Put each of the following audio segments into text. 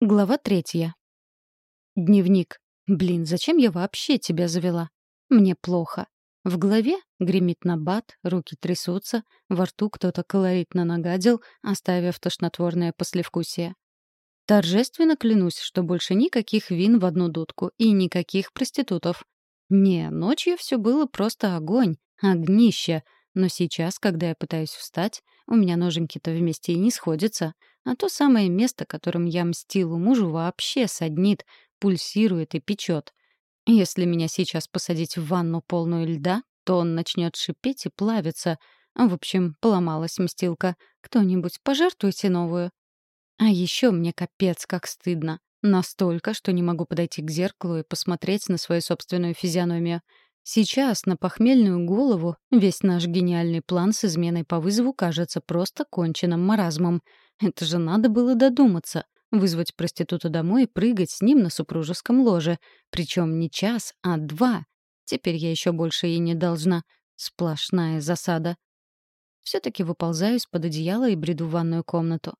Глава третья. Дневник. Блин, зачем я вообще тебя завела? Мне плохо. В голове гремит набат, руки трясутся, во рту кто-то колоритно нагадил, оставив тошнотворное послевкусие. Торжественно клянусь, что больше никаких вин в одну дудку и никаких проститутов. Не, ночью все было просто огонь, огнище — но сейчас, когда я пытаюсь встать, у меня ноженьки-то вместе и не сходятся, а то самое место, которым я мстила мужу, вообще саднит, пульсирует и печет. Если меня сейчас посадить в ванну полную льда, то он начнет шипеть и плавиться. В общем, поломалась мстилка. Кто-нибудь пожертвуйте новую. А еще мне капец как стыдно. Настолько, что не могу подойти к зеркалу и посмотреть на свою собственную физиономию. Сейчас на похмельную голову весь наш гениальный план с изменой по вызову кажется просто конченным маразмом. Это же надо было додуматься. Вызвать проститута домой и прыгать с ним на супружеском ложе. Причем не час, а два. Теперь я еще больше ей не должна. Сплошная засада. Все-таки выползаю из-под одеяла и бреду в ванную комнату.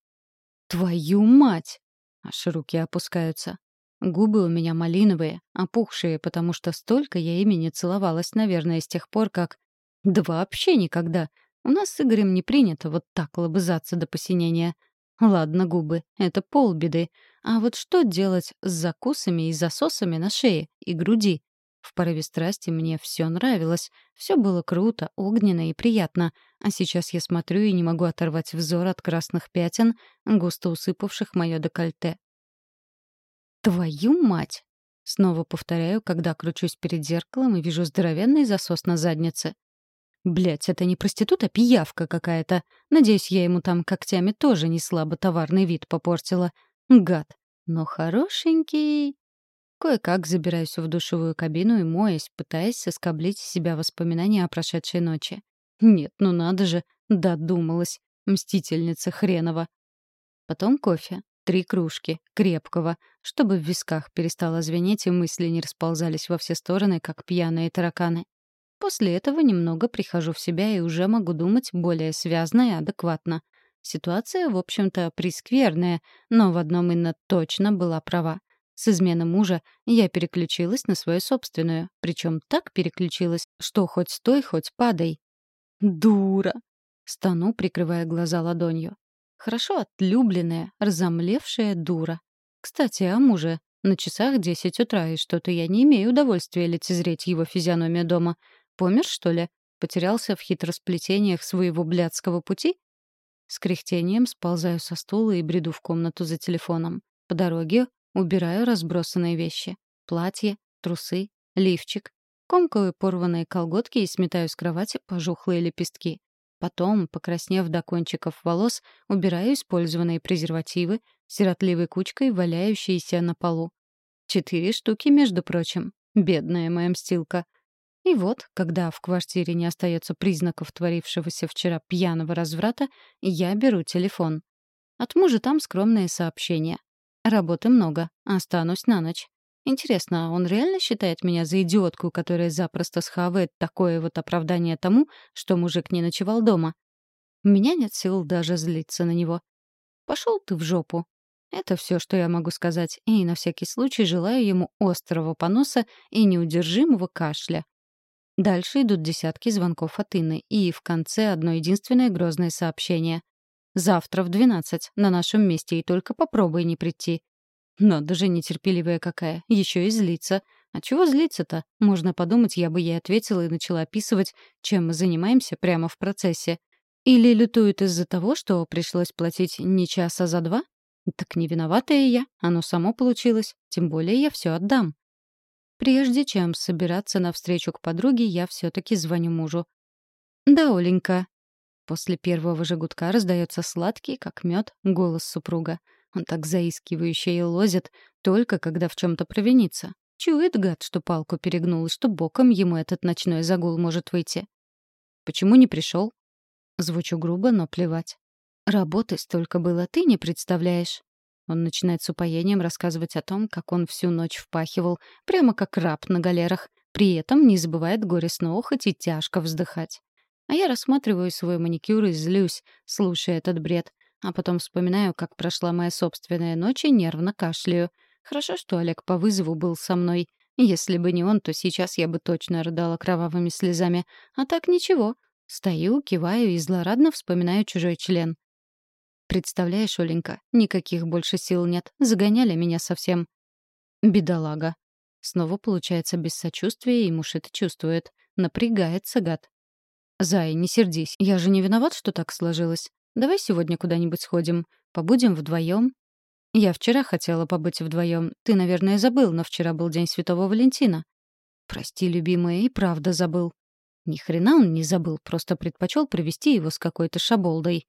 «Твою мать!» Аж руки опускаются. Губы у меня малиновые, опухшие, потому что столько я ими не целовалась, наверное, с тех пор, как... Да вообще никогда. У нас с Игорем не принято вот так лобызаться до посинения. Ладно, губы, это полбеды. А вот что делать с закусами и засосами на шее и груди? В порыве страсти мне все нравилось. Все было круто, огненно и приятно. А сейчас я смотрю и не могу оторвать взор от красных пятен, густо усыпавших мое декольте. «Твою мать!» Снова повторяю, когда кручусь перед зеркалом и вижу здоровенный засос на заднице. Блять, это не проститут, а пиявка какая-то. Надеюсь, я ему там когтями тоже не слабо товарный вид попортила. Гад. Но хорошенький. Кое-как забираюсь в душевую кабину и моюсь, пытаясь соскоблить себя воспоминания о прошедшей ночи. Нет, ну надо же, додумалась. Мстительница хренова. Потом кофе. Три кружки, крепкого, чтобы в висках перестало звенеть и мысли не расползались во все стороны, как пьяные тараканы. После этого немного прихожу в себя и уже могу думать более связно и адекватно. Ситуация, в общем-то, прискверная, но в одном Инна точно была права. С измены мужа я переключилась на свою собственную, причем так переключилась, что хоть стой, хоть падай. «Дура!» — стану, прикрывая глаза ладонью. Хорошо отлюбленная, разомлевшая дура. Кстати, о муже. На часах десять утра, и что-то я не имею удовольствия лицезреть его физиономию дома. Помер, что ли? Потерялся в хитросплетениях своего блядского пути? С кряхтением сползаю со стула и бреду в комнату за телефоном. По дороге убираю разбросанные вещи. Платье, трусы, лифчик. Комкаю порванные колготки и сметаю с кровати пожухлые лепестки. Потом, покраснев до кончиков волос, убираю использованные презервативы, сиротливой кучкой, валяющиеся на полу. Четыре штуки, между прочим. Бедная моя мстилка. И вот, когда в квартире не остается признаков творившегося вчера пьяного разврата, я беру телефон. От мужа там скромное сообщение. Работы много, останусь на ночь. Интересно, он реально считает меня за идиотку, которая запросто схавает такое вот оправдание тому, что мужик не ночевал дома? У меня нет сил даже злиться на него. Пошел ты в жопу. Это все, что я могу сказать, и на всякий случай желаю ему острого поноса и неудержимого кашля. Дальше идут десятки звонков от Инны, и в конце одно единственное грозное сообщение. «Завтра в двенадцать, на нашем месте, и только попробуй не прийти. Надо же, нетерпеливая какая, еще и злиться. А чего злиться-то? Можно подумать, я бы ей ответила и начала описывать, чем мы занимаемся прямо в процессе. Или лютует из-за того, что пришлось платить не час, а за два? Так не виноватая я, оно само получилось. Тем более я все отдам. Прежде чем собираться на встречу к подруге, я все-таки звоню мужу. «Да, Оленька». После первого же гудка раздается сладкий, как мед, голос супруга. Он так заискивающе и лозит, только когда в чем-то провинится. Чует гад, что палку перегнул, и что боком ему этот ночной загул может выйти. «Почему не пришел?» Звучу грубо, но плевать. «Работы столько было, ты не представляешь». Он начинает с упоением рассказывать о том, как он всю ночь впахивал, прямо как раб на галерах, при этом не забывает горестно охоть и тяжко вздыхать. А я рассматриваю свой маникюр и злюсь, слушая этот бред. А потом вспоминаю, как прошла моя собственная ночь и нервно кашляю. Хорошо, что Олег по вызову был со мной. Если бы не он, то сейчас я бы точно рыдала кровавыми слезами. А так ничего. Стою, киваю и злорадно вспоминаю чужой член. Представляешь, Оленька, никаких больше сил нет. Загоняли меня совсем. Бедолага. Снова получается без сочувствия, и муж это чувствует. Напрягается гад. «Зай, не сердись. Я же не виноват, что так сложилось. Давай сегодня куда-нибудь сходим. Побудем вдвоем. Я вчера хотела побыть вдвоем. Ты, наверное, забыл, но вчера был День Святого Валентина. Прости, любимая, и правда забыл. Ни хрена он не забыл, просто предпочел провести его с какой-то шаболдой.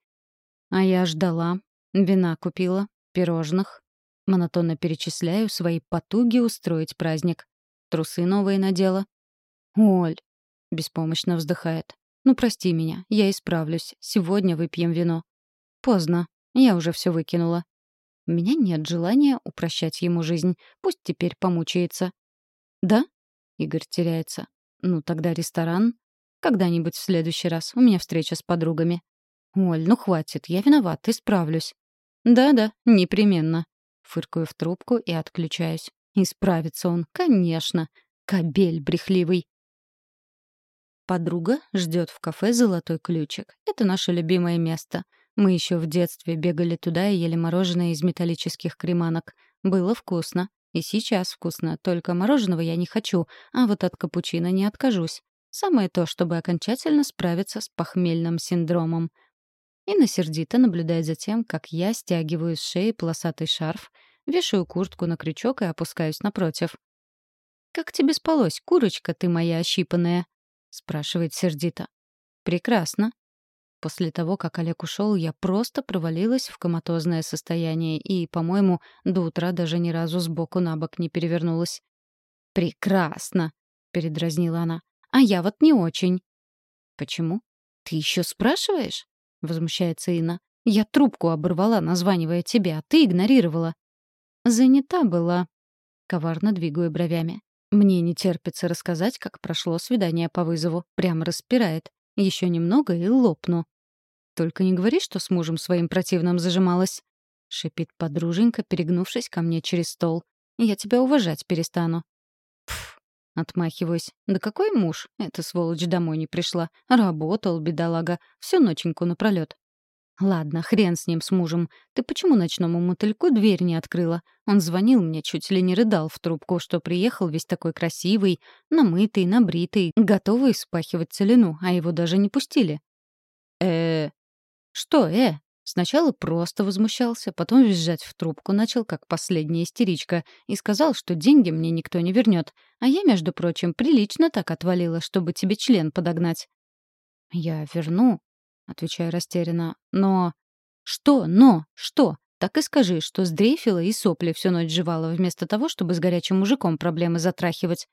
А я ждала. Вина купила, пирожных. Монотонно перечисляю свои потуги устроить праздник. Трусы новые надела. «Оль!» — беспомощно вздыхает. «Ну, прости меня, я исправлюсь. Сегодня выпьем вино». «Поздно. Я уже все выкинула. У меня нет желания упрощать ему жизнь. Пусть теперь помучается. Да? Игорь теряется. Ну, тогда ресторан. Когда-нибудь в следующий раз. У меня встреча с подругами. Оль, ну хватит, я виноват, исправлюсь. Да-да, непременно. Фыркаю в трубку и отключаюсь. Исправится он, конечно. Кобель брехливый. Подруга ждет в кафе «Золотой ключик». Это наше любимое место — мы еще в детстве бегали туда и ели мороженое из металлических креманок. Было вкусно. И сейчас вкусно, только мороженого я не хочу, а вот от капучино не откажусь. Самое то, чтобы окончательно справиться с похмельным синдромом. Инна сердито наблюдает за тем, как я стягиваю с шеи полосатый шарф, вешаю куртку на крючок и опускаюсь напротив. «Как тебе спалось, курочка ты моя ощипанная?» — спрашивает сердито. «Прекрасно», После того, как Олег ушел, я просто провалилась в коматозное состояние и, по-моему, до утра даже ни разу сбоку на бок не перевернулась. «Прекрасно!» — передразнила она. «А я вот не очень». «Почему?» «Ты еще спрашиваешь?» — возмущается Инна. «Я трубку оборвала, названивая тебе, а ты игнорировала». «Занята была». Коварно двигаю бровями. Мне не терпится рассказать, как прошло свидание по вызову. Прямо распирает. Еще немного и лопну. «Только не говори, что с мужем своим противным зажималась», — шипит подруженька, перегнувшись ко мне через стол. «Я тебя уважать перестану». «Пф», — отмахиваюсь. «Да какой муж? Эта сволочь домой не пришла. Работал, бедолага, всю ноченьку напролёт. «Ладно, хрен с ним, с мужем. Ты почему ночному мотыльку дверь не открыла? Он звонил мне, чуть ли не рыдал в трубку, что приехал весь такой красивый, намытый, набритый, готовый спахивать целину, а его даже не пустили». э «Что, э?» Сначала просто возмущался, потом визжать в трубку начал, как последняя истеричка, и сказал, что деньги мне никто не вернет. А я, между прочим, прилично так отвалила, чтобы тебе член подогнать. «Я верну», — отвечаю растерянно, — «но...» «Что? Но? Что? Так и скажи, что сдрейфила и сопли всю ночь жевала, вместо того, чтобы с горячим мужиком проблемы затрахивать».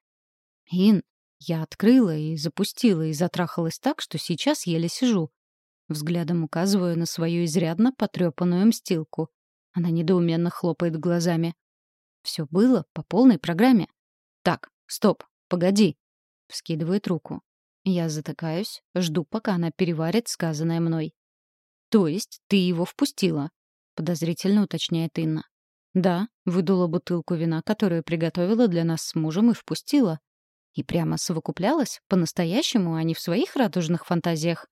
«Ин, я открыла и запустила, и затрахалась так, что сейчас еле сижу. Взглядом указываю на свою изрядно потрепанную мстилку. Она недоуменно хлопает глазами. Все было по полной программе. Так, стоп, погоди. Вскидывает руку. Я затыкаюсь, жду, пока она переварит сказанное мной. То есть ты его впустила? Подозрительно уточняет Инна. Да, выдула бутылку вина, которую приготовила для нас с мужем и впустила. И прямо совокуплялась, по-настоящему, а не в своих радужных фантазиях.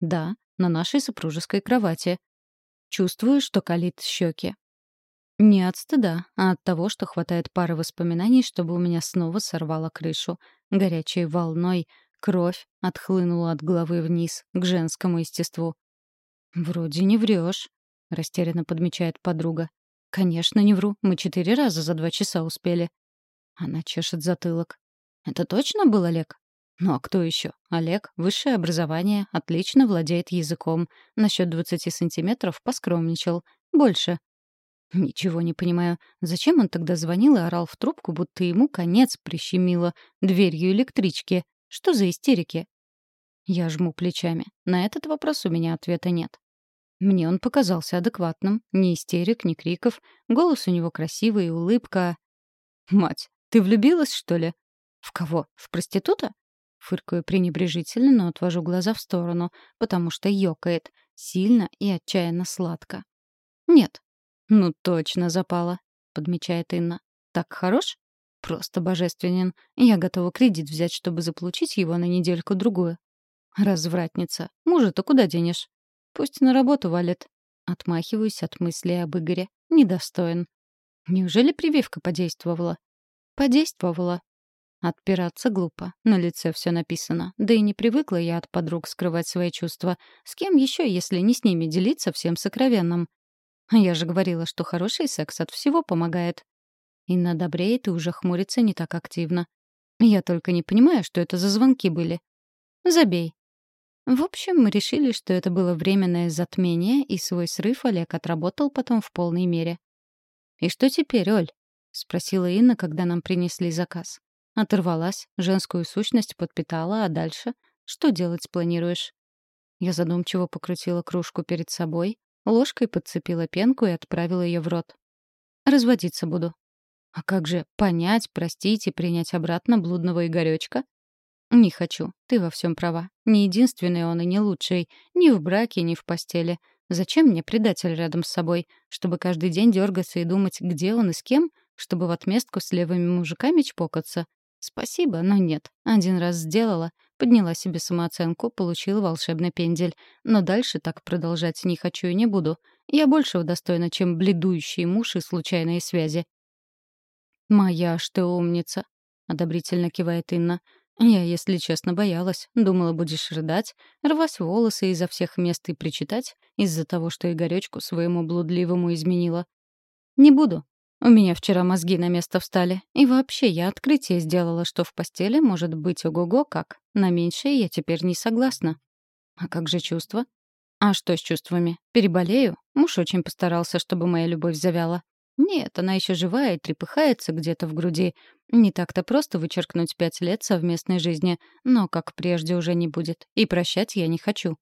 Да, на нашей супружеской кровати. Чувствую, что калит щеки. Не от стыда, а от того, что хватает пары воспоминаний, чтобы у меня снова сорвало крышу. Горячей волной кровь отхлынула от головы вниз, к женскому естеству. «Вроде не врешь», — растерянно подмечает подруга. «Конечно, не вру. Мы четыре раза за два часа успели». Она чешет затылок. «Это точно был Олег?» Ну а кто еще? Олег, высшее образование, отлично владеет языком. Насчет 20 сантиметров поскромничал. Больше. Ничего не понимаю. Зачем он тогда звонил и орал в трубку, будто ему конец прищемило дверью электрички? Что за истерики? Я жму плечами. На этот вопрос у меня ответа нет. Мне он показался адекватным. Ни истерик, ни криков. Голос у него красивый, улыбка. «Мать, ты влюбилась, что ли?» «В кого? В проститута?» Фыркаю пренебрежительно, но отвожу глаза в сторону, потому что ёкает. Сильно и отчаянно сладко. «Нет». «Ну, точно запала», — подмечает Инна. «Так хорош?» «Просто божественен. Я готова кредит взять, чтобы заполучить его на недельку-другую». «Развратница. Мужа-то куда денешь?» «Пусть на работу валит». Отмахиваюсь от мысли об Игоре. Недостоин. Неужели прививка подействовала? Подействовала. Отпираться глупо. На лице все написано. Да и не привыкла я от подруг скрывать свои чувства. С кем еще, если не с ними делиться всем сокровенным? Я же говорила, что хороший секс от всего помогает. Инна добреет и уже хмурится не так активно. Я только не понимаю, что это за звонки были. Забей. В общем, мы решили, что это было временное затмение, и свой срыв Олег отработал потом в полной мере. «И что теперь, Оль?» — спросила Инна, когда нам принесли заказ. Оторвалась, женскую сущность подпитала, а дальше? Что делать планируешь? Я задумчиво покрутила кружку перед собой, ложкой подцепила пенку и отправила ее в рот. Разводиться буду. А как же понять, простить и принять обратно блудного Игорёчка? Не хочу. Ты во всем права. Не единственный он и не лучший. Ни в браке, ни в постели. Зачем мне предатель рядом с собой? Чтобы каждый день дергаться и думать, где он и с кем? Чтобы в отместку с левыми мужиками чпокаться? Спасибо, но нет. Один раз сделала, подняла себе самооценку, получила волшебный пендель. Но дальше так продолжать не хочу и не буду. Я большего достойна, чем бледующий муж и случайные связи. «Моя ты умница», — одобрительно кивает Инна. Я, если честно, боялась. Думала, будешь рыдать, рвать волосы изо всех мест и причитать из-за того, что Игорёчку своему блудливому изменила. Не буду. У меня вчера мозги на место встали. И вообще, я открытие сделала, что в постели может быть ого-го как. На меньшее я теперь не согласна. А как же чувства? А что с чувствами? Переболею? Муж очень постарался, чтобы моя любовь завяла. Нет, она еще живая и трепыхается где-то в груди. Не так-то просто вычеркнуть пять лет совместной жизни, но как прежде уже не будет. И прощать я не хочу.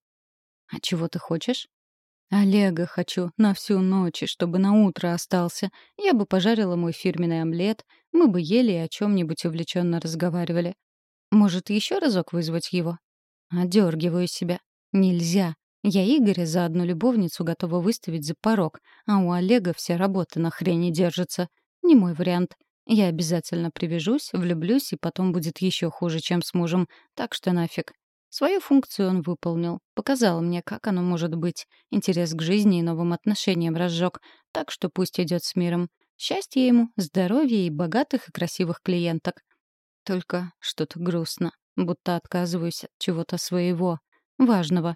А чего ты хочешь? Олега хочу на всю ночь, чтобы на утро остался. Я бы пожарила мой фирменный омлет, мы бы ели и о чем-нибудь увлеченно разговаривали. Может, еще разок вызвать его? Одергиваю себя. Нельзя. Я Игоря за одну любовницу готова выставить за порог, а у Олега вся работа на хрени держится. Не мой вариант. Я обязательно привяжусь, влюблюсь, и потом будет еще хуже, чем с мужем. Так что нафиг. Свою функцию он выполнил. Показал мне, как оно может быть. Интерес к жизни и новым отношениям разжег. Так что пусть идет с миром. Счастья ему, здоровья и богатых и красивых клиенток. Только что-то грустно. Будто отказываюсь от чего-то своего. Важного.